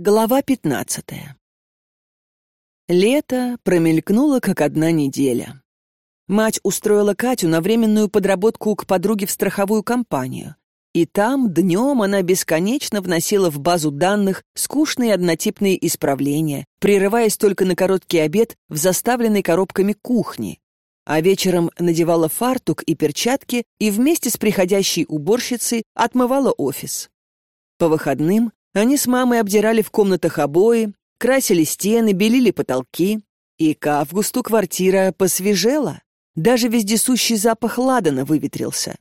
Глава пятнадцатая. Лето промелькнуло, как одна неделя. Мать устроила Катю на временную подработку к подруге в страховую компанию. И там днем она бесконечно вносила в базу данных скучные однотипные исправления, прерываясь только на короткий обед в заставленной коробками кухне. А вечером надевала фартук и перчатки и вместе с приходящей уборщицей отмывала офис. По выходным они с мамой обдирали в комнатах обои, красили стены, белили потолки. И к августу квартира посвежела. Даже вездесущий запах ладана выветрился.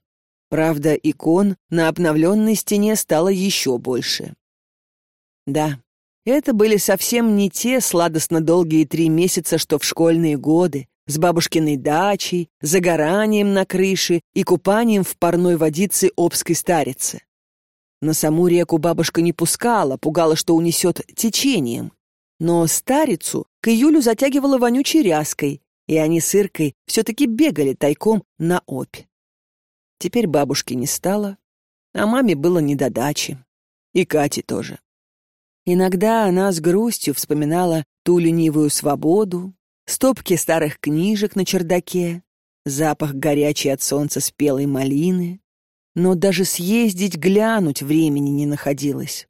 Правда, икон на обновленной стене стало еще больше. Да, это были совсем не те сладостно долгие три месяца, что в школьные годы, с бабушкиной дачей, загоранием на крыше и купанием в парной водице Обской старицы. На саму реку бабушка не пускала, пугала, что унесет течением. Но старицу к июлю затягивала вонючей ряской, и они с Иркой все-таки бегали тайком на опь. Теперь бабушки не стало, а маме было не до дачи. И Кате тоже. Иногда она с грустью вспоминала ту ленивую свободу, стопки старых книжек на чердаке, запах горячей от солнца спелой малины, но даже съездить глянуть времени не находилось.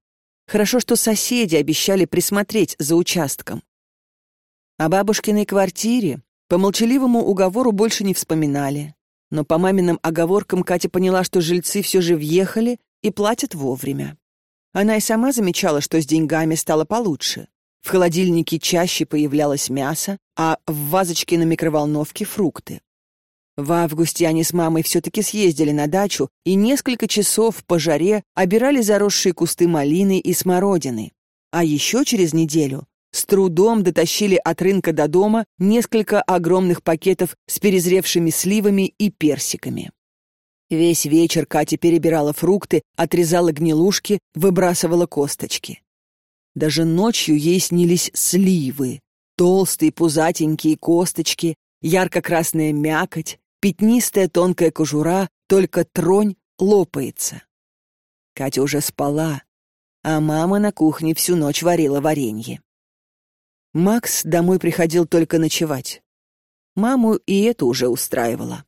Хорошо, что соседи обещали присмотреть за участком. О бабушкиной квартире по молчаливому уговору больше не вспоминали. Но по маминым оговоркам Катя поняла, что жильцы все же въехали и платят вовремя. Она и сама замечала, что с деньгами стало получше. В холодильнике чаще появлялось мясо, а в вазочке на микроволновке — фрукты. В августе они с мамой все-таки съездили на дачу и несколько часов по жаре обирали заросшие кусты малины и смородины. А еще через неделю с трудом дотащили от рынка до дома несколько огромных пакетов с перезревшими сливами и персиками. Весь вечер Катя перебирала фрукты, отрезала гнилушки, выбрасывала косточки. Даже ночью ей снились сливы. Толстые пузатенькие косточки, ярко-красная мякоть, Пятнистая тонкая кожура, только тронь лопается. Катя уже спала, а мама на кухне всю ночь варила варенье. Макс домой приходил только ночевать. Маму и это уже устраивало.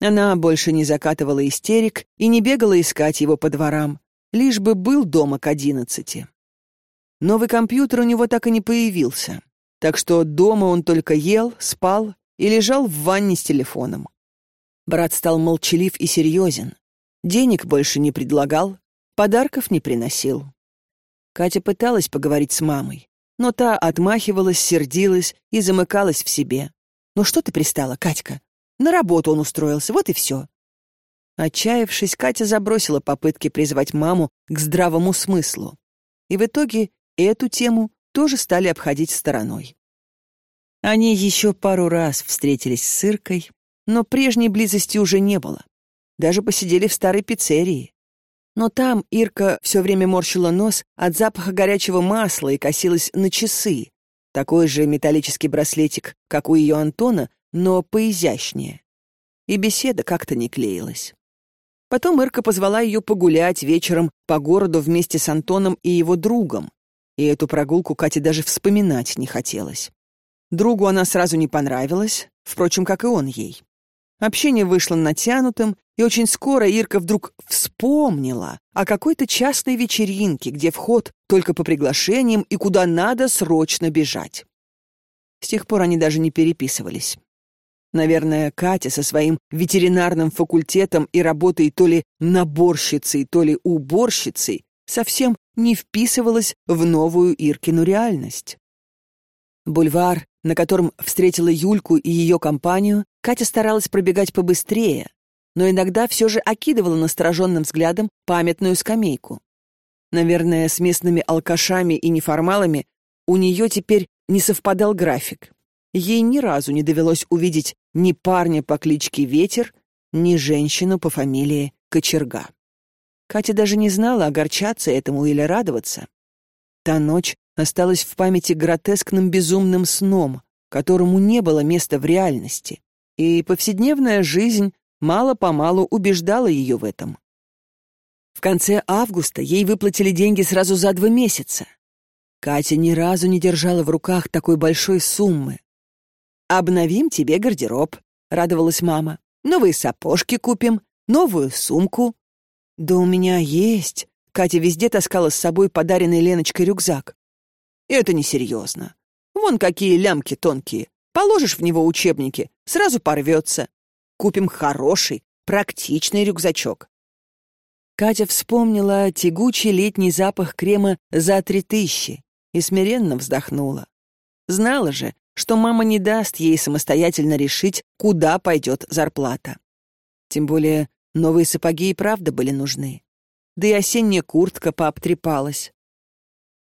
Она больше не закатывала истерик и не бегала искать его по дворам, лишь бы был дома к одиннадцати. Новый компьютер у него так и не появился, так что дома он только ел, спал и лежал в ванне с телефоном. Брат стал молчалив и серьезен. Денег больше не предлагал, подарков не приносил. Катя пыталась поговорить с мамой, но та отмахивалась, сердилась и замыкалась в себе. «Ну что ты пристала, Катька? На работу он устроился, вот и все». Отчаявшись, Катя забросила попытки призвать маму к здравому смыслу. И в итоге эту тему тоже стали обходить стороной. Они еще пару раз встретились с Иркой, но прежней близости уже не было. Даже посидели в старой пиццерии. Но там Ирка все время морщила нос от запаха горячего масла и косилась на часы. Такой же металлический браслетик, как у ее Антона, но поизящнее. И беседа как-то не клеилась. Потом Ирка позвала ее погулять вечером по городу вместе с Антоном и его другом. И эту прогулку Кате даже вспоминать не хотелось. Другу она сразу не понравилась, впрочем, как и он ей. Общение вышло натянутым, и очень скоро Ирка вдруг вспомнила о какой-то частной вечеринке, где вход только по приглашениям и куда надо срочно бежать. С тех пор они даже не переписывались. Наверное, Катя со своим ветеринарным факультетом и работой то ли наборщицей, то ли уборщицей совсем не вписывалась в новую Иркину реальность. Бульвар, на котором встретила Юльку и ее компанию, Катя старалась пробегать побыстрее, но иногда все же окидывала настороженным взглядом памятную скамейку. Наверное, с местными алкашами и неформалами у нее теперь не совпадал график. Ей ни разу не довелось увидеть ни парня по кличке Ветер, ни женщину по фамилии Кочерга. Катя даже не знала, огорчаться этому или радоваться. Та ночь осталась в памяти гротескным безумным сном, которому не было места в реальности и повседневная жизнь мало-помалу убеждала ее в этом. В конце августа ей выплатили деньги сразу за два месяца. Катя ни разу не держала в руках такой большой суммы. «Обновим тебе гардероб», — радовалась мама. «Новые сапожки купим, новую сумку». «Да у меня есть». Катя везде таскала с собой подаренный Леночкой рюкзак. «Это несерьезно. Вон какие лямки тонкие. Положишь в него учебники, сразу порвется. Купим хороший, практичный рюкзачок. Катя вспомнила тягучий летний запах крема за три тысячи и смиренно вздохнула. Знала же, что мама не даст ей самостоятельно решить, куда пойдет зарплата. Тем более новые сапоги и правда были нужны. Да и осенняя куртка пообтрепалась.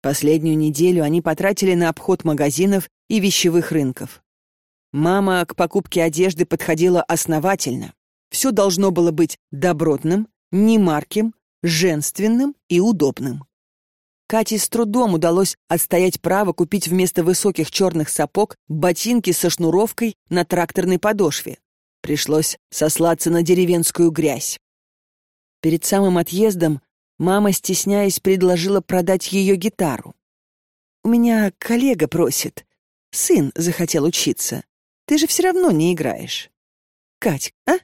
Последнюю неделю они потратили на обход магазинов и вещевых рынков. Мама к покупке одежды подходила основательно. Все должно было быть добротным, немарким, женственным и удобным. Кате с трудом удалось отстоять право купить вместо высоких черных сапог ботинки со шнуровкой на тракторной подошве. Пришлось сослаться на деревенскую грязь. Перед самым отъездом мама, стесняясь, предложила продать ее гитару. «У меня коллега просит. Сын захотел учиться. Ты же все равно не играешь. Кать, а?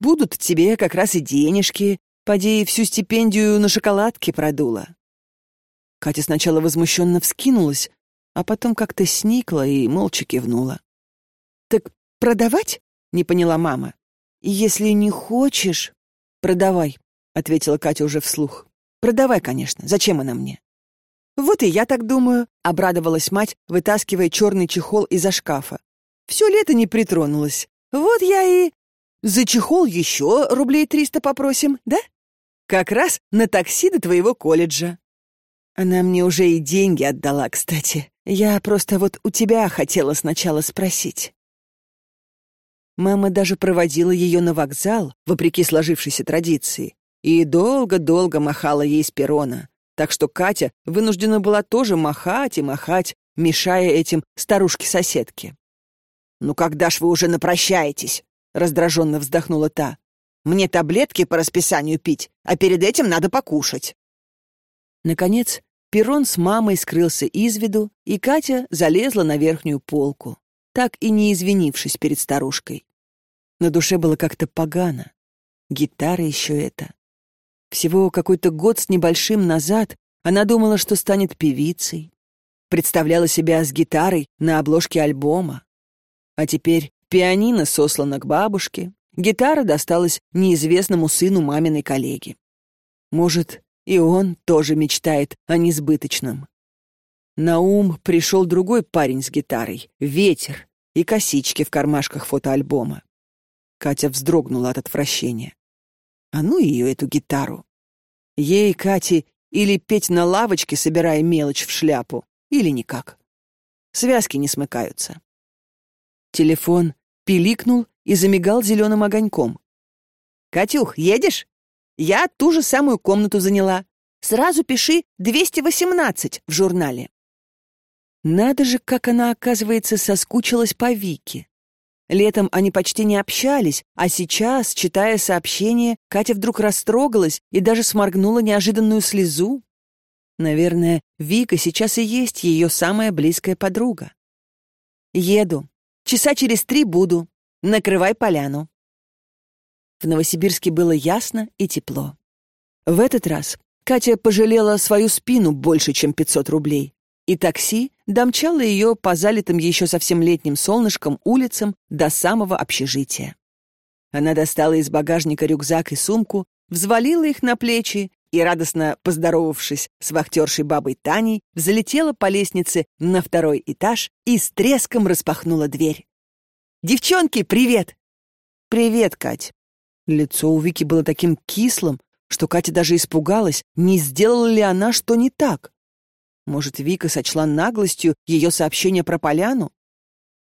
Будут тебе как раз и денежки. Поди, всю стипендию на шоколадке продула. Катя сначала возмущенно вскинулась, а потом как-то сникла и молча кивнула. «Так продавать?» — не поняла мама. «Если не хочешь...» «Продавай», — ответила Катя уже вслух. «Продавай, конечно. Зачем она мне?» «Вот и я так думаю», — обрадовалась мать, вытаскивая черный чехол из-за шкафа. «Все лето не притронулась. Вот я и...» За чехол еще рублей триста попросим, да? Как раз на такси до твоего колледжа. Она мне уже и деньги отдала, кстати. Я просто вот у тебя хотела сначала спросить. Мама даже проводила ее на вокзал, вопреки сложившейся традиции, и долго-долго махала ей с перрона, так что Катя вынуждена была тоже махать и махать, мешая этим старушке-соседке. «Ну когда ж вы уже напрощаетесь?» раздраженно вздохнула та. Мне таблетки по расписанию пить, а перед этим надо покушать. Наконец, Перрон с мамой скрылся из виду, и Катя залезла на верхнюю полку, так и не извинившись перед старушкой. На душе было как-то погано. Гитара еще это. Всего какой-то год с небольшим назад она думала, что станет певицей. Представляла себя с гитарой на обложке альбома. А теперь Пианино сослано к бабушке, гитара досталась неизвестному сыну маминой коллеги. Может, и он тоже мечтает о несбыточном. На ум пришел другой парень с гитарой, ветер и косички в кармашках фотоальбома. Катя вздрогнула от отвращения. А ну ее, эту гитару. Ей, Кате, или петь на лавочке, собирая мелочь в шляпу, или никак. Связки не смыкаются. Телефон пиликнул и замигал зеленым огоньком. «Катюх, едешь? Я ту же самую комнату заняла. Сразу пиши 218 в журнале». Надо же, как она, оказывается, соскучилась по Вике. Летом они почти не общались, а сейчас, читая сообщение, Катя вдруг растрогалась и даже сморгнула неожиданную слезу. Наверное, Вика сейчас и есть ее самая близкая подруга. «Еду. Часа через три буду. Накрывай поляну». В Новосибирске было ясно и тепло. В этот раз Катя пожалела свою спину больше, чем 500 рублей, и такси домчало ее по залитым еще совсем летним солнышком улицам до самого общежития. Она достала из багажника рюкзак и сумку, взвалила их на плечи и, радостно поздоровавшись с вахтершей бабой Таней, взлетела по лестнице на второй этаж и с треском распахнула дверь. «Девчонки, привет!» «Привет, Кать!» Лицо у Вики было таким кислым, что Катя даже испугалась, не сделала ли она что не так. Может, Вика сочла наглостью ее сообщение про поляну?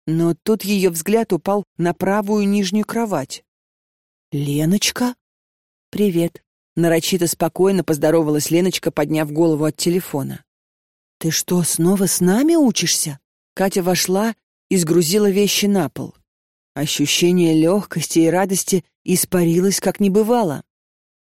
Но тут ее взгляд упал на правую нижнюю кровать. «Леночка?» «Привет», Нарочито спокойно поздоровалась Леночка, подняв голову от телефона. «Ты что, снова с нами учишься?» Катя вошла и сгрузила вещи на пол. Ощущение легкости и радости испарилось, как не бывало.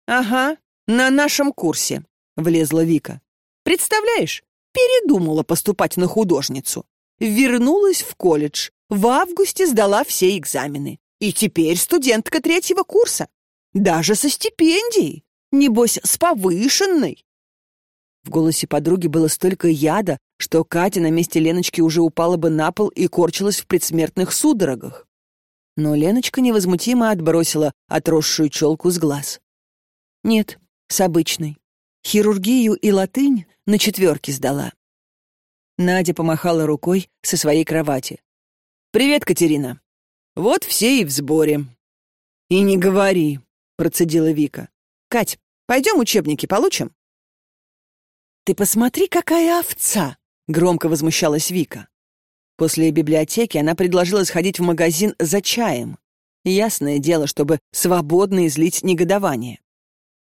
«Ага, на нашем курсе», — влезла Вика. «Представляешь, передумала поступать на художницу. Вернулась в колледж, в августе сдала все экзамены. И теперь студентка третьего курса. Даже со стипендией. Небось, с повышенной. В голосе подруги было столько яда, что Катя на месте Леночки уже упала бы на пол и корчилась в предсмертных судорогах. Но Леночка невозмутимо отбросила отросшую челку с глаз. Нет, с обычной. Хирургию и латынь на четверке сдала. Надя помахала рукой со своей кровати. «Привет, Катерина. Вот все и в сборе». «И не говори», — процедила Вика. «Кать, пойдем учебники получим?» «Ты посмотри, какая овца!» — громко возмущалась Вика. После библиотеки она предложила сходить в магазин за чаем. Ясное дело, чтобы свободно излить негодование.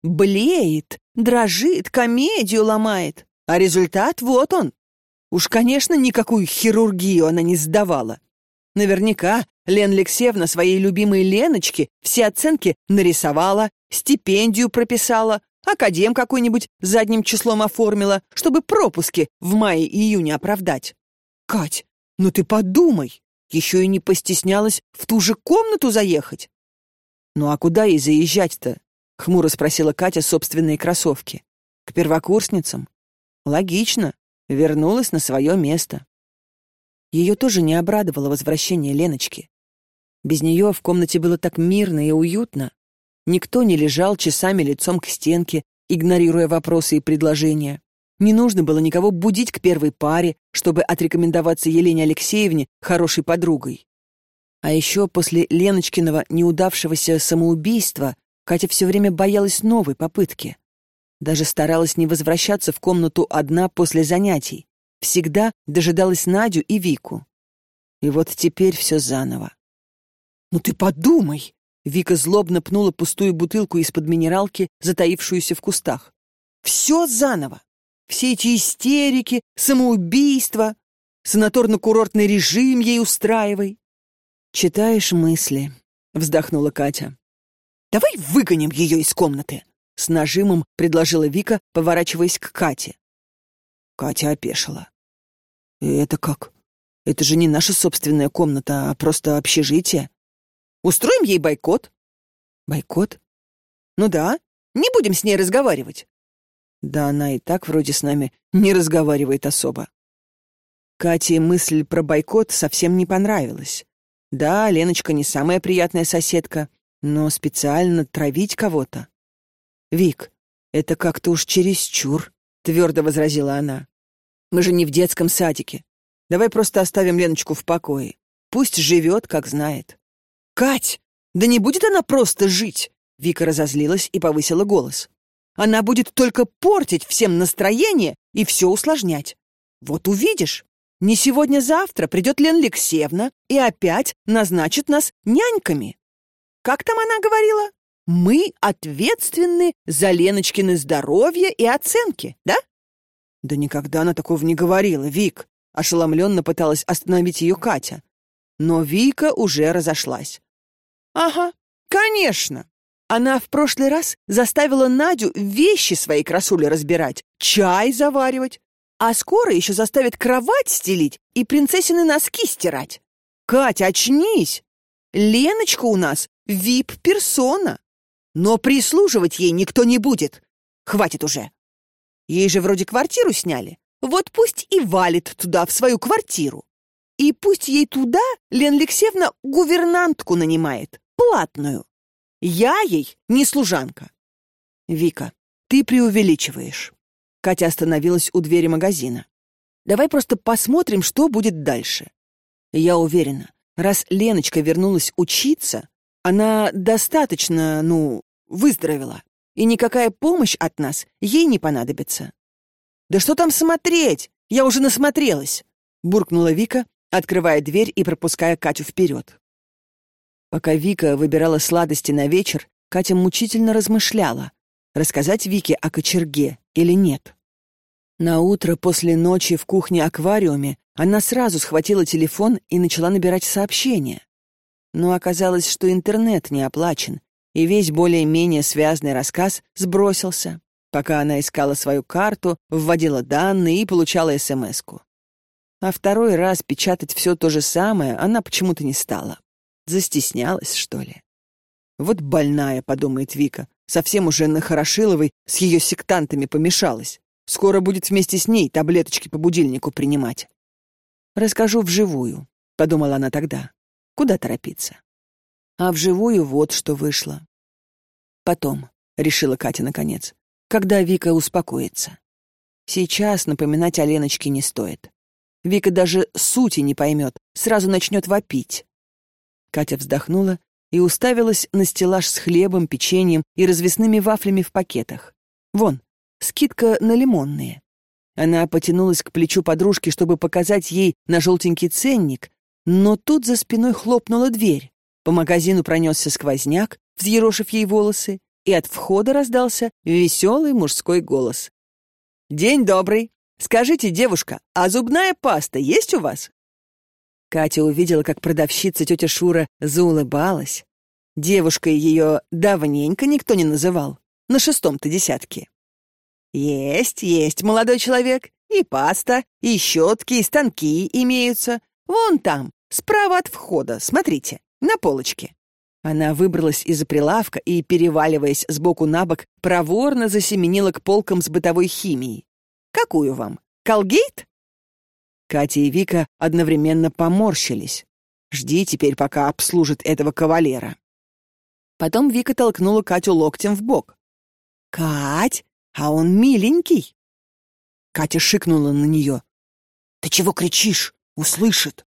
Блеет, дрожит, комедию ломает. А результат вот он. Уж, конечно, никакую хирургию она не сдавала. Наверняка Лен Алексеевна своей любимой Леночке все оценки нарисовала, стипендию прописала, академ какой-нибудь задним числом оформила, чтобы пропуски в мае-июне оправдать. Кать, ну ты подумай, еще и не постеснялась в ту же комнату заехать. Ну а куда ей заезжать-то? Хмуро спросила Катя собственные кроссовки. К первокурсницам? Логично. Вернулась на свое место. Ее тоже не обрадовало возвращение Леночки. Без нее в комнате было так мирно и уютно. Никто не лежал часами лицом к стенке, игнорируя вопросы и предложения. Не нужно было никого будить к первой паре, чтобы отрекомендоваться Елене Алексеевне хорошей подругой. А еще после Леночкиного неудавшегося самоубийства Катя все время боялась новой попытки. Даже старалась не возвращаться в комнату одна после занятий. Всегда дожидалась Надю и Вику. И вот теперь все заново. «Ну ты подумай!» Вика злобно пнула пустую бутылку из-под минералки, затаившуюся в кустах. «Все заново! Все эти истерики, самоубийства, санаторно-курортный режим ей устраивай!» «Читаешь мысли», — вздохнула Катя. «Давай выгоним ее из комнаты!» — с нажимом предложила Вика, поворачиваясь к Кате. Катя опешила. «Это как? Это же не наша собственная комната, а просто общежитие. Устроим ей бойкот». «Бойкот?» «Ну да, не будем с ней разговаривать». Да она и так вроде с нами не разговаривает особо. Кате мысль про бойкот совсем не понравилась. Да, Леночка не самая приятная соседка, но специально травить кого-то. «Вик, это как-то уж чересчур», — твердо возразила она. Мы же не в детском садике. Давай просто оставим Леночку в покое. Пусть живет, как знает. Кать, да не будет она просто жить. Вика разозлилась и повысила голос. Она будет только портить всем настроение и все усложнять. Вот увидишь. Не сегодня-завтра придет Лен Алексеевна и опять назначит нас няньками. Как там она говорила? Мы ответственны за Леночкины здоровье и оценки, да? «Да никогда она такого не говорила, Вик!» Ошеломленно пыталась остановить ее Катя. Но Вика уже разошлась. «Ага, конечно!» Она в прошлый раз заставила Надю вещи своей красули разбирать, чай заваривать, а скоро еще заставит кровать стелить и принцессины носки стирать. Катя, очнись! Леночка у нас вип-персона, но прислуживать ей никто не будет. Хватит уже. Ей же вроде квартиру сняли. Вот пусть и валит туда, в свою квартиру. И пусть ей туда Лен Алексеевна гувернантку нанимает, платную. Я ей не служанка. Вика, ты преувеличиваешь. Катя остановилась у двери магазина. Давай просто посмотрим, что будет дальше. Я уверена, раз Леночка вернулась учиться, она достаточно, ну, выздоровела и никакая помощь от нас ей не понадобится. «Да что там смотреть? Я уже насмотрелась!» — буркнула Вика, открывая дверь и пропуская Катю вперед. Пока Вика выбирала сладости на вечер, Катя мучительно размышляла, рассказать Вике о кочерге или нет. На утро после ночи в кухне-аквариуме она сразу схватила телефон и начала набирать сообщения. Но оказалось, что интернет не оплачен, и весь более-менее связанный рассказ сбросился. пока она искала свою карту, вводила данные и получала СМС-ку. А второй раз печатать все то же самое она почему-то не стала. Застеснялась, что ли. Вот больная, подумает Вика, совсем уже на Хорошиловой с ее сектантами помешалась. Скоро будет вместе с ней таблеточки по будильнику принимать. Расскажу вживую, подумала она тогда. Куда торопиться? А вживую вот что вышло. Потом, решила Катя наконец, когда Вика успокоится. Сейчас напоминать о Леночке не стоит. Вика даже сути не поймет, сразу начнет вопить. Катя вздохнула и уставилась на стеллаж с хлебом, печеньем и развесными вафлями в пакетах. Вон, скидка на лимонные. Она потянулась к плечу подружки, чтобы показать ей на желтенький ценник, но тут за спиной хлопнула дверь. По магазину пронесся сквозняк, взъерошив ей волосы, и от входа раздался веселый мужской голос. «День добрый! Скажите, девушка, а зубная паста есть у вас?» Катя увидела, как продавщица тетя Шура заулыбалась. Девушкой ее давненько никто не называл, на шестом-то десятке. «Есть, есть, молодой человек. И паста, и щетки, и станки имеются. Вон там, справа от входа, смотрите, на полочке». Она выбралась из-за прилавка и, переваливаясь сбоку на бок, проворно засеменила к полкам с бытовой химией. «Какую вам? Колгейт?» Катя и Вика одновременно поморщились. «Жди теперь, пока обслужит этого кавалера». Потом Вика толкнула Катю локтем в бок. «Кать, а он миленький!» Катя шикнула на нее. «Ты чего кричишь? Услышит!»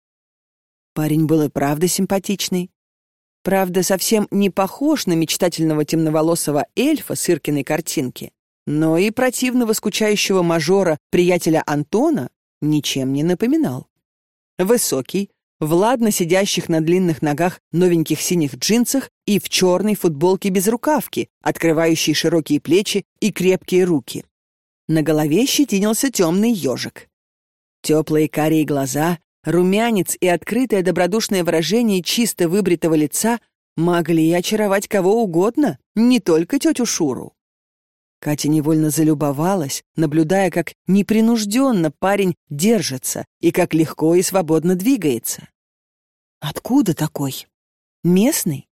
Парень был и правда симпатичный. Правда, совсем не похож на мечтательного темноволосого эльфа с Иркиной картинки, но и противного скучающего мажора, приятеля Антона, ничем не напоминал. Высокий, в сидящих на длинных ногах новеньких синих джинсах и в черной футболке без рукавки, открывающей широкие плечи и крепкие руки. На голове щетинился темный ежик. Теплые карие глаза, румянец и открытое добродушное выражение чисто выбритого лица могли очаровать кого угодно, не только тетю Шуру. Катя невольно залюбовалась, наблюдая, как непринужденно парень держится и как легко и свободно двигается. Откуда такой? Местный?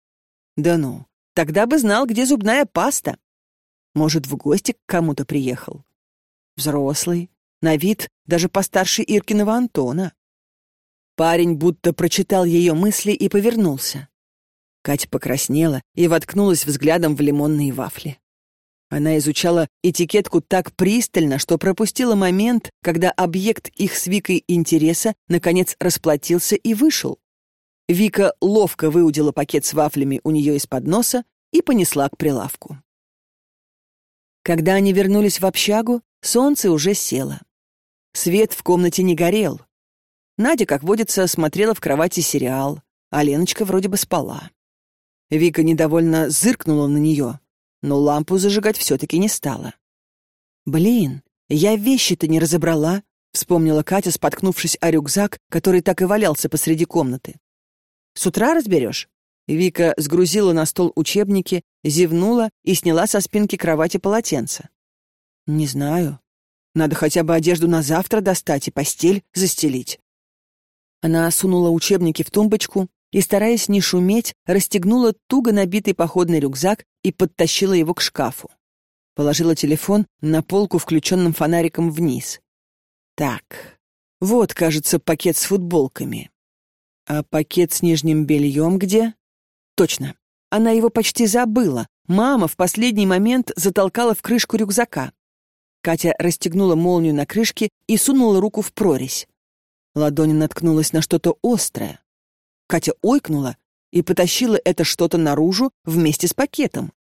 Да ну, тогда бы знал, где зубная паста. Может, в гости к кому-то приехал. Взрослый, на вид даже постарше Иркиного Антона. Парень будто прочитал ее мысли и повернулся. Катя покраснела и воткнулась взглядом в лимонные вафли. Она изучала этикетку так пристально, что пропустила момент, когда объект их с Викой интереса наконец расплатился и вышел. Вика ловко выудила пакет с вафлями у нее из-под носа и понесла к прилавку. Когда они вернулись в общагу, солнце уже село. Свет в комнате не горел. Надя, как водится, смотрела в кровати сериал, а Леночка вроде бы спала. Вика недовольно зыркнула на нее, но лампу зажигать все-таки не стала. «Блин, я вещи-то не разобрала», — вспомнила Катя, споткнувшись о рюкзак, который так и валялся посреди комнаты. «С утра разберешь?» Вика сгрузила на стол учебники, зевнула и сняла со спинки кровати полотенце. «Не знаю. Надо хотя бы одежду на завтра достать и постель застелить». Она сунула учебники в тумбочку, и, стараясь не шуметь, расстегнула туго набитый походный рюкзак и подтащила его к шкафу. Положила телефон на полку включенным фонариком вниз. Так, вот, кажется, пакет с футболками. А пакет с нижним бельем где? Точно, она его почти забыла. Мама в последний момент затолкала в крышку рюкзака. Катя расстегнула молнию на крышке и сунула руку в прорезь. Ладонь наткнулась на что-то острое. Катя ойкнула и потащила это что-то наружу вместе с пакетом.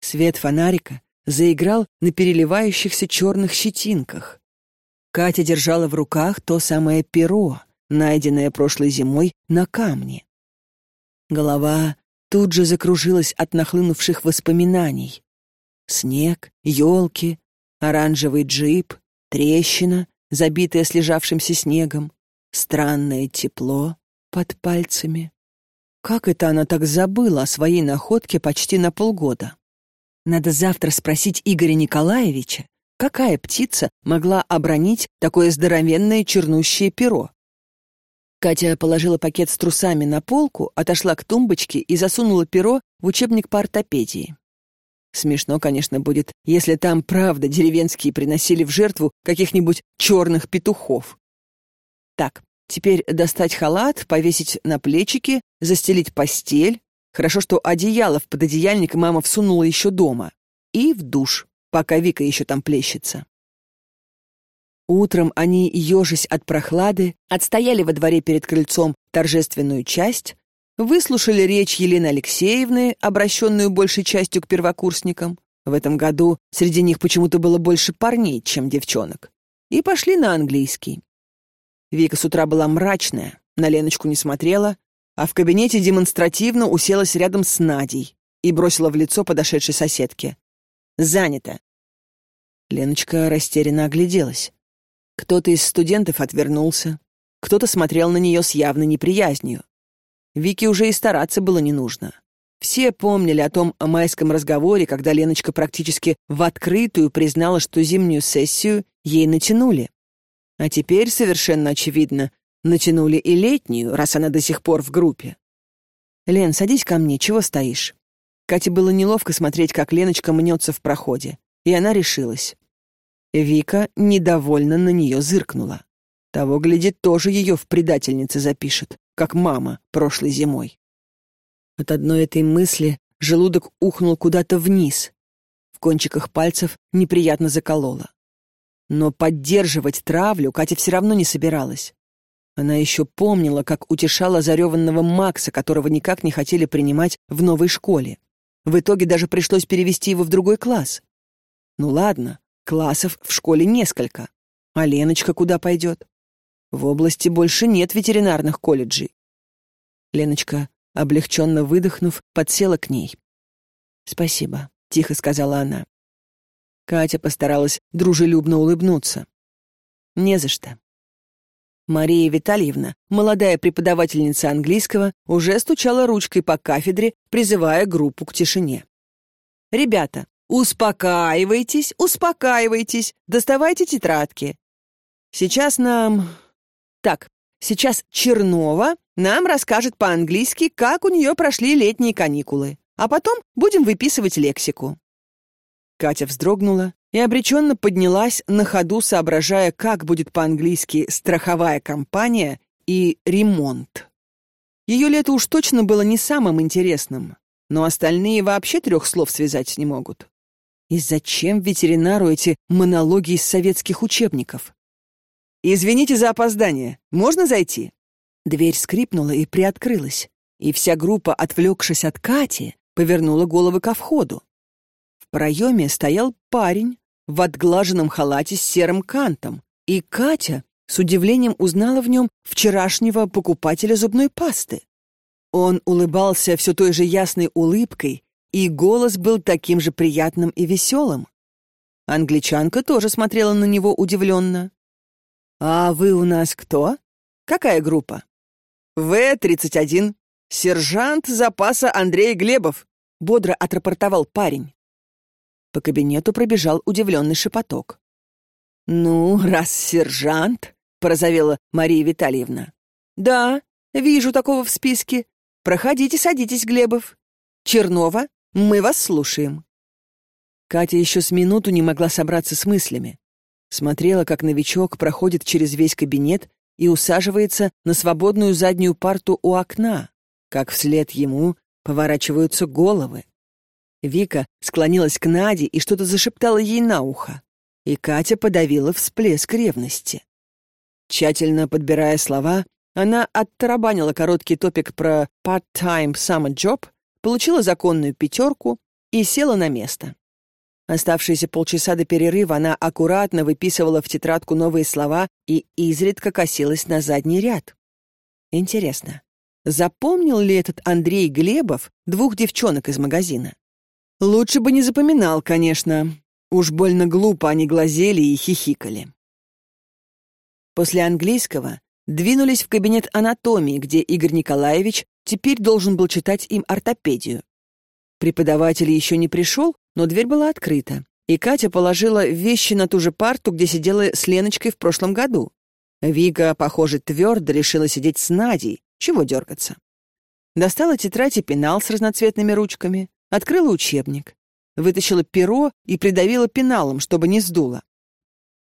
Свет фонарика заиграл на переливающихся черных щетинках. Катя держала в руках то самое перо, найденное прошлой зимой на камне. Голова тут же закружилась от нахлынувших воспоминаний. Снег, елки, оранжевый джип, трещина, забитая слежавшимся снегом, странное тепло, под пальцами. Как это она так забыла о своей находке почти на полгода? Надо завтра спросить Игоря Николаевича, какая птица могла обронить такое здоровенное чернущее перо. Катя положила пакет с трусами на полку, отошла к тумбочке и засунула перо в учебник по ортопедии. Смешно, конечно, будет, если там правда деревенские приносили в жертву каких-нибудь черных петухов. Так, теперь достать халат, повесить на плечики, застелить постель. Хорошо, что одеяло в пододеяльник мама всунула еще дома. И в душ, пока Вика еще там плещется. Утром они, ежась от прохлады, отстояли во дворе перед крыльцом торжественную часть, выслушали речь Елены Алексеевны, обращенную большей частью к первокурсникам. В этом году среди них почему-то было больше парней, чем девчонок. И пошли на английский. Вика с утра была мрачная, на Леночку не смотрела, а в кабинете демонстративно уселась рядом с Надей и бросила в лицо подошедшей соседке. «Занято». Леночка растерянно огляделась. Кто-то из студентов отвернулся, кто-то смотрел на нее с явной неприязнью. Вике уже и стараться было не нужно. Все помнили о том майском разговоре, когда Леночка практически в открытую признала, что зимнюю сессию ей натянули. А теперь, совершенно очевидно, натянули и летнюю, раз она до сих пор в группе. «Лен, садись ко мне, чего стоишь?» Кате было неловко смотреть, как Леночка мнется в проходе, и она решилась. Вика недовольно на нее зыркнула. Того, глядит, тоже ее в предательнице запишет, как мама прошлой зимой. От одной этой мысли желудок ухнул куда-то вниз. В кончиках пальцев неприятно закололо. Но поддерживать травлю Катя все равно не собиралась. Она еще помнила, как утешала зареванного Макса, которого никак не хотели принимать в новой школе. В итоге даже пришлось перевести его в другой класс. Ну ладно, классов в школе несколько. А Леночка куда пойдет? В области больше нет ветеринарных колледжей. Леночка, облегченно выдохнув, подсела к ней. «Спасибо», — тихо сказала она. Катя постаралась дружелюбно улыбнуться. «Не за что». Мария Витальевна, молодая преподавательница английского, уже стучала ручкой по кафедре, призывая группу к тишине. «Ребята, успокаивайтесь, успокаивайтесь, доставайте тетрадки. Сейчас нам... Так, сейчас Чернова нам расскажет по-английски, как у нее прошли летние каникулы, а потом будем выписывать лексику». Катя вздрогнула и обреченно поднялась на ходу, соображая, как будет по-английски «страховая компания» и «ремонт». Ее лето уж точно было не самым интересным, но остальные вообще трех слов связать не могут. И зачем ветеринару эти монологи из советских учебников? «Извините за опоздание. Можно зайти?» Дверь скрипнула и приоткрылась, и вся группа, отвлекшись от Кати, повернула головы ко входу. В проеме стоял парень в отглаженном халате с серым кантом, и Катя с удивлением узнала в нем вчерашнего покупателя зубной пасты. Он улыбался все той же ясной улыбкой, и голос был таким же приятным и веселым. Англичанка тоже смотрела на него удивленно. «А вы у нас кто? Какая группа?» «В-31. Сержант запаса Андрей Глебов», — бодро отрапортовал парень. По кабинету пробежал удивленный шепоток. «Ну, раз сержант», — порозовела Мария Витальевна. «Да, вижу такого в списке. Проходите, садитесь, Глебов. Чернова, мы вас слушаем». Катя еще с минуту не могла собраться с мыслями. Смотрела, как новичок проходит через весь кабинет и усаживается на свободную заднюю парту у окна, как вслед ему поворачиваются головы. Вика склонилась к Наде и что-то зашептала ей на ухо, и Катя подавила всплеск ревности. Тщательно подбирая слова, она оттарабанила короткий топик про part-time summer job, получила законную пятерку и села на место. Оставшиеся полчаса до перерыва она аккуратно выписывала в тетрадку новые слова и изредка косилась на задний ряд. Интересно, запомнил ли этот Андрей Глебов двух девчонок из магазина? Лучше бы не запоминал, конечно. Уж больно глупо они глазели и хихикали. После английского двинулись в кабинет анатомии, где Игорь Николаевич теперь должен был читать им ортопедию. Преподаватель еще не пришел, но дверь была открыта, и Катя положила вещи на ту же парту, где сидела с Леночкой в прошлом году. Вика, похоже, твердо решила сидеть с Надей. Чего дергаться? Достала тетрадь и пенал с разноцветными ручками, открыла учебник, вытащила перо и придавила пеналом, чтобы не сдуло.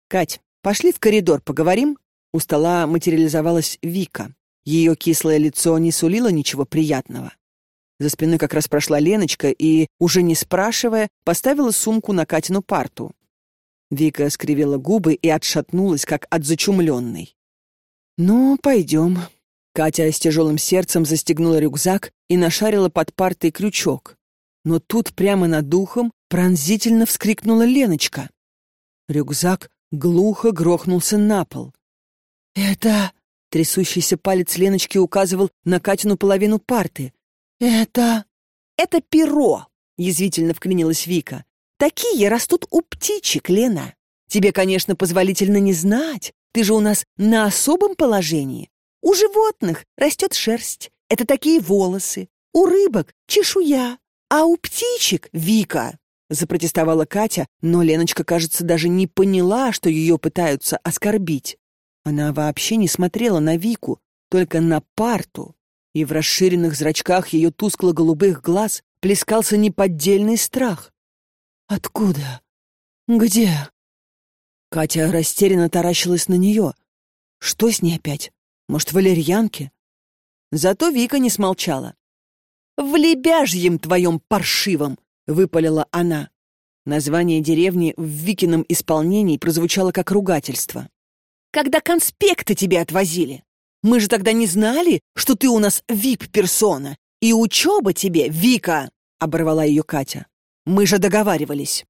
«Кать, пошли в коридор, поговорим?» У стола материализовалась Вика. Ее кислое лицо не сулило ничего приятного. За спиной как раз прошла Леночка и, уже не спрашивая, поставила сумку на Катину парту. Вика скривила губы и отшатнулась, как от зачумленной. «Ну, пойдем». Катя с тяжелым сердцем застегнула рюкзак и нашарила под партой крючок. Но тут прямо над духом пронзительно вскрикнула Леночка. Рюкзак глухо грохнулся на пол. «Это...» — трясущийся палец Леночки указывал на Катину половину парты. «Это...» «Это перо!» — язвительно вклинилась Вика. «Такие растут у птичек, Лена. Тебе, конечно, позволительно не знать. Ты же у нас на особом положении. У животных растет шерсть. Это такие волосы. У рыбок — чешуя. А у птичек — Вика!» Запротестовала Катя, но Леночка, кажется, даже не поняла, что ее пытаются оскорбить. Она вообще не смотрела на Вику, только на парту и в расширенных зрачках ее тускло-голубых глаз плескался неподдельный страх. «Откуда? Где?» Катя растерянно таращилась на нее. «Что с ней опять? Может, валерьянки?» Зато Вика не смолчала. «В лебяжьем твоем паршивом!» — выпалила она. Название деревни в Викином исполнении прозвучало как ругательство. «Когда конспекты тебе отвозили! Мы же тогда не знали, что ты у нас вип-персона. И учеба тебе, Вика!» — оборвала ее Катя. «Мы же договаривались».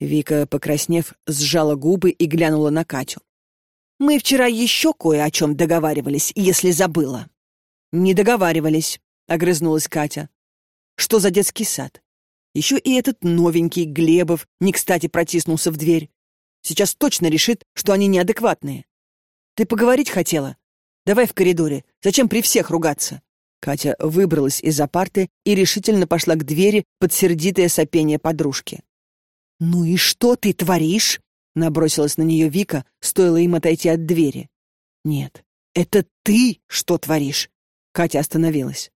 Вика, покраснев, сжала губы и глянула на Катю. «Мы вчера еще кое о чем договаривались, если забыла». «Не договаривались», — огрызнулась Катя. «Что за детский сад? Еще и этот новенький Глебов не кстати протиснулся в дверь. Сейчас точно решит, что они неадекватные. Ты поговорить хотела? Давай в коридоре. Зачем при всех ругаться?» Катя выбралась из-за парты и решительно пошла к двери под сердитое сопение подружки. «Ну и что ты творишь?» — набросилась на нее Вика, стоило им отойти от двери. «Нет, это ты что творишь?» Катя остановилась.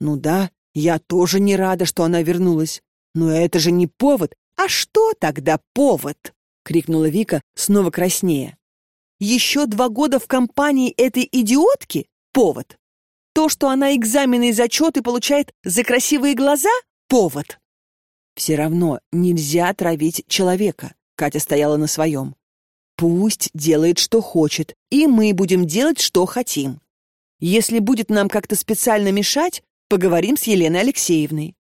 «Ну да, я тоже не рада, что она вернулась. Но это же не повод. А что тогда повод?» — крикнула Вика, снова краснея. Еще два года в компании этой идиотки — повод. То, что она экзамены и зачеты получает за красивые глаза — повод. Все равно нельзя травить человека. Катя стояла на своем. Пусть делает, что хочет, и мы будем делать, что хотим. Если будет нам как-то специально мешать, поговорим с Еленой Алексеевной.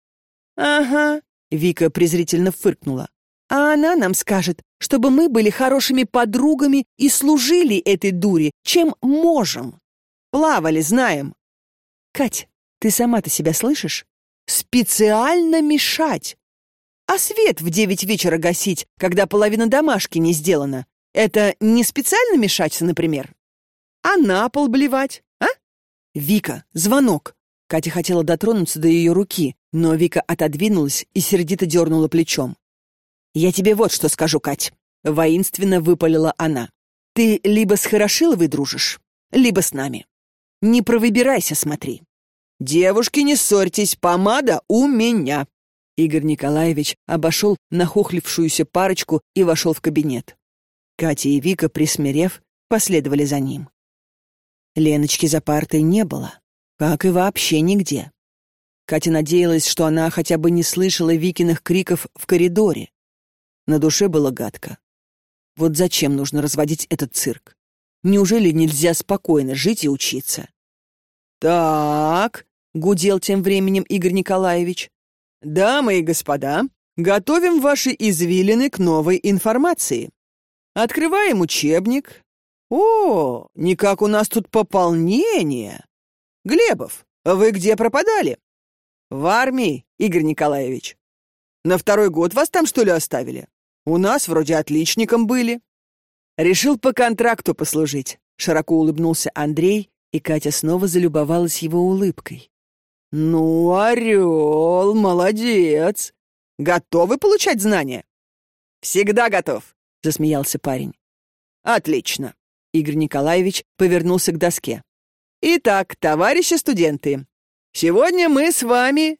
Ага, Вика презрительно фыркнула. А она нам скажет, чтобы мы были хорошими подругами и служили этой дуре, чем можем. Плавали, знаем. Кать, ты сама-то себя слышишь? Специально мешать. А свет в девять вечера гасить, когда половина домашки не сделана, это не специально мешать, например? А на пол блевать, а? Вика, звонок. Катя хотела дотронуться до ее руки, но Вика отодвинулась и сердито дернула плечом. «Я тебе вот что скажу, Кать», — воинственно выпалила она. «Ты либо с Хорошиловой дружишь, либо с нами. Не провыбирайся, смотри. Девушки, не ссорьтесь, помада у меня». Игорь Николаевич обошел нахохлившуюся парочку и вошел в кабинет. Катя и Вика, присмирев, последовали за ним. Леночки за партой не было, как и вообще нигде. Катя надеялась, что она хотя бы не слышала Викиных криков в коридоре. На душе было гадко. Вот зачем нужно разводить этот цирк? Неужели нельзя спокойно жить и учиться? «Так», — гудел тем временем Игорь Николаевич, «дамы и господа, готовим ваши извилины к новой информации. Открываем учебник. О, никак у нас тут пополнение. Глебов, вы где пропадали? В армии, Игорь Николаевич. На второй год вас там, что ли, оставили? У нас вроде отличником были. Решил по контракту послужить. Широко улыбнулся Андрей, и Катя снова залюбовалась его улыбкой. «Ну, орел, молодец! Готовы получать знания?» «Всегда готов», — засмеялся парень. «Отлично». Игорь Николаевич повернулся к доске. «Итак, товарищи студенты, сегодня мы с вами...»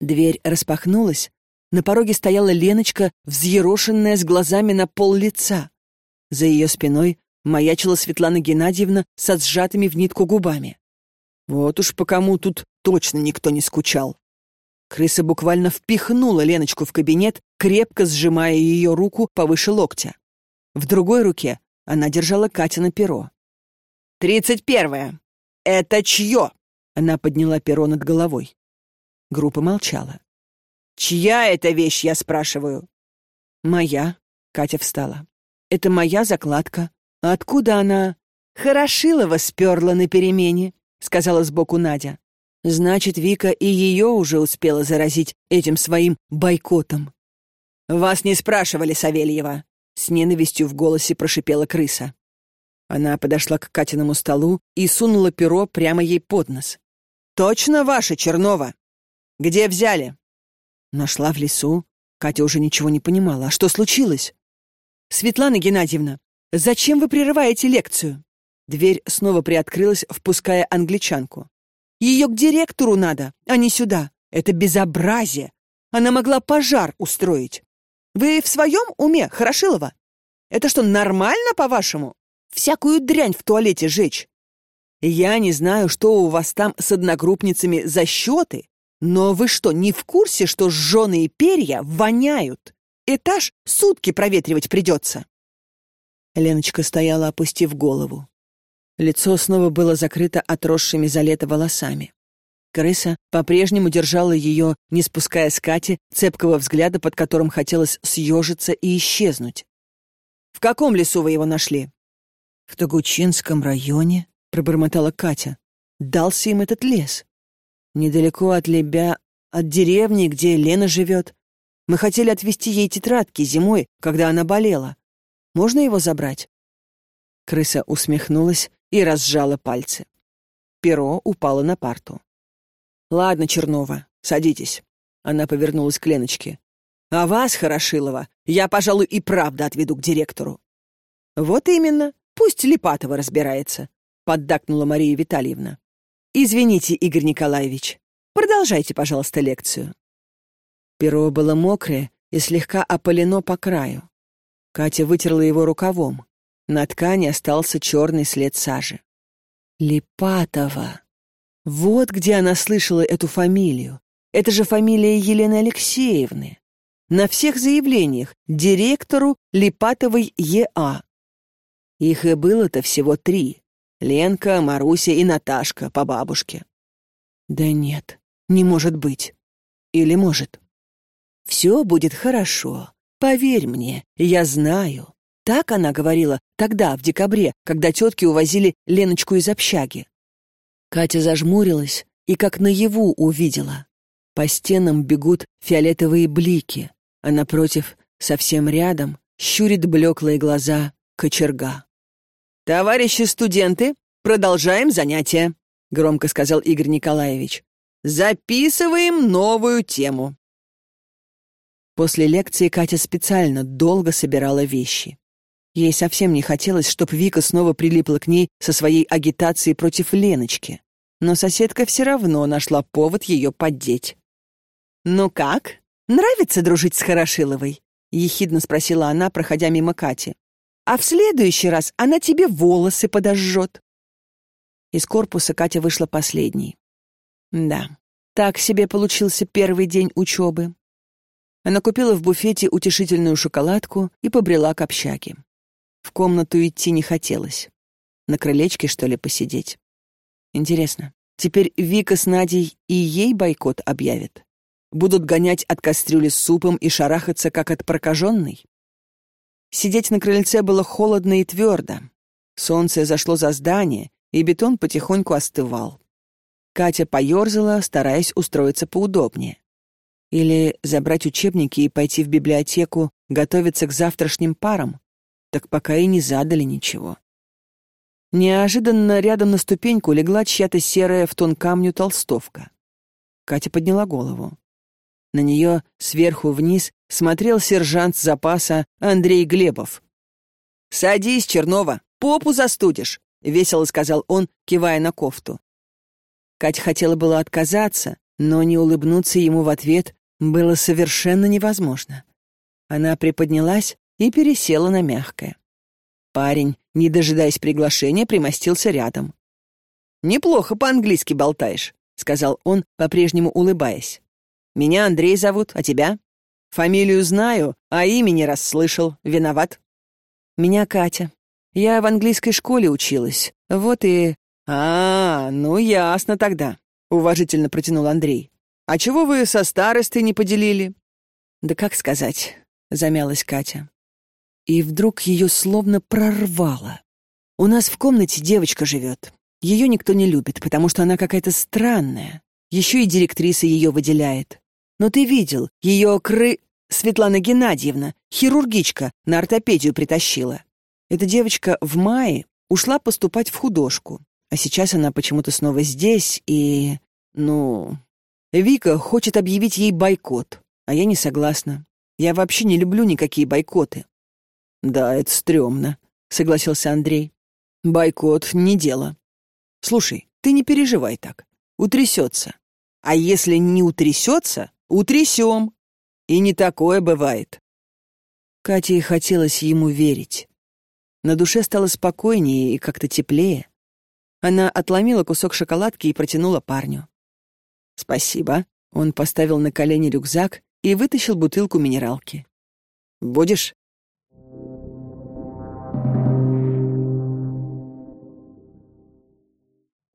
Дверь распахнулась. На пороге стояла Леночка, взъерошенная с глазами на пол лица. За ее спиной маячила Светлана Геннадьевна со сжатыми в нитку губами. Вот уж по кому тут точно никто не скучал. Крыса буквально впихнула Леночку в кабинет, крепко сжимая ее руку повыше локтя. В другой руке она держала Катя на перо. «Тридцать первое. Это чье?» Она подняла перо над головой. Группа молчала. «Чья это вещь, я спрашиваю?» «Моя», — Катя встала. «Это моя закладка. Откуда она?» «Хорошилова сперла на перемене», — сказала сбоку Надя. «Значит, Вика и ее уже успела заразить этим своим бойкотом». «Вас не спрашивали, Савельева», с ненавистью в голосе прошипела крыса. Она подошла к Катиному столу и сунула перо прямо ей под нос. «Точно ваша, Чернова? Где взяли?» Нашла в лесу. Катя уже ничего не понимала. А что случилось? «Светлана Геннадьевна, зачем вы прерываете лекцию?» Дверь снова приоткрылась, впуская англичанку. «Ее к директору надо, а не сюда. Это безобразие. Она могла пожар устроить. Вы в своем уме, Хорошилова? Это что, нормально, по-вашему? Всякую дрянь в туалете жечь? Я не знаю, что у вас там с одногруппницами за счеты, но вы что, не в курсе, что сженые перья воняют? Этаж сутки проветривать придется. Леночка стояла, опустив голову. Лицо снова было закрыто отросшими за лето волосами. Крыса по-прежнему держала ее, не спуская с Кати, цепкого взгляда, под которым хотелось съежиться и исчезнуть. «В каком лесу вы его нашли?» «В Тагучинском районе», — пробормотала Катя. «Дался им этот лес. Недалеко от Лебя, от деревни, где Лена живет. Мы хотели отвезти ей тетрадки зимой, когда она болела. Можно его забрать?» Крыса усмехнулась и разжала пальцы. Перо упало на парту. «Ладно, Чернова, садитесь». Она повернулась к Леночке. «А вас, Хорошилова, я, пожалуй, и правда отведу к директору». «Вот именно. Пусть Липатова разбирается», — поддакнула Мария Витальевна. «Извините, Игорь Николаевич. Продолжайте, пожалуйста, лекцию». Перо было мокрое и слегка опалено по краю. Катя вытерла его рукавом. На ткани остался черный след сажи. «Липатова», вот где она слышала эту фамилию. Это же фамилия Елены Алексеевны. На всех заявлениях директору Липатовой Е.А. Их и было-то всего три. Ленка, Маруся и Наташка по бабушке. Да нет, не может быть. Или может. Все будет хорошо. Поверь мне, я знаю. Так она говорила тогда, в декабре, когда тетки увозили Леночку из общаги. Катя зажмурилась и как наяву увидела. По стенам бегут фиолетовые блики, а напротив, совсем рядом, щурит блеклые глаза кочерга. «Товарищи студенты, продолжаем занятия», — громко сказал Игорь Николаевич. «Записываем новую тему». После лекции Катя специально долго собирала вещи. Ей совсем не хотелось, чтобы Вика снова прилипла к ней со своей агитацией против Леночки. Но соседка все равно нашла повод ее поддеть. «Ну как? Нравится дружить с Хорошиловой?» — ехидно спросила она, проходя мимо Кати. «А в следующий раз она тебе волосы подожжет». Из корпуса Катя вышла последней. Да, так себе получился первый день учебы. Она купила в буфете утешительную шоколадку и побрела к общаге. В комнату идти не хотелось. На крылечке, что ли, посидеть? Интересно, теперь Вика с Надей и ей бойкот объявят? Будут гонять от кастрюли с супом и шарахаться, как от прокаженной? Сидеть на крыльце было холодно и твердо. Солнце зашло за здание, и бетон потихоньку остывал. Катя поерзала, стараясь устроиться поудобнее. Или забрать учебники и пойти в библиотеку, готовиться к завтрашним парам так пока и не задали ничего. Неожиданно рядом на ступеньку легла чья-то серая в тон камню толстовка. Катя подняла голову. На нее сверху вниз смотрел сержант запаса Андрей Глебов. «Садись, Чернова, попу застудишь», — весело сказал он, кивая на кофту. Катя хотела было отказаться, но не улыбнуться ему в ответ было совершенно невозможно. Она приподнялась и пересела на мягкое. Парень, не дожидаясь приглашения, примостился рядом. «Неплохо по-английски болтаешь», — сказал он, по-прежнему улыбаясь. «Меня Андрей зовут, а тебя? Фамилию знаю, а имени расслышал. Виноват?» «Меня Катя. Я в английской школе училась. Вот и...» «А, ну ясно тогда», — уважительно протянул Андрей. «А чего вы со старостой не поделили?» «Да как сказать?» — замялась Катя. И вдруг ее словно прорвало. «У нас в комнате девочка живет. Ее никто не любит, потому что она какая-то странная. Еще и директриса ее выделяет. Но ты видел, ее кры... Светлана Геннадьевна, хирургичка, на ортопедию притащила. Эта девочка в мае ушла поступать в художку, а сейчас она почему-то снова здесь и... Ну... Вика хочет объявить ей бойкот, а я не согласна. Я вообще не люблю никакие бойкоты. Да, это стрёмно, согласился Андрей. Бойкот — не дело. Слушай, ты не переживай так. Утрясется. А если не утрясется, утрясем. И не такое бывает. Кате хотелось ему верить. На душе стало спокойнее и как-то теплее. Она отломила кусок шоколадки и протянула парню. «Спасибо». Он поставил на колени рюкзак и вытащил бутылку минералки. «Будешь?»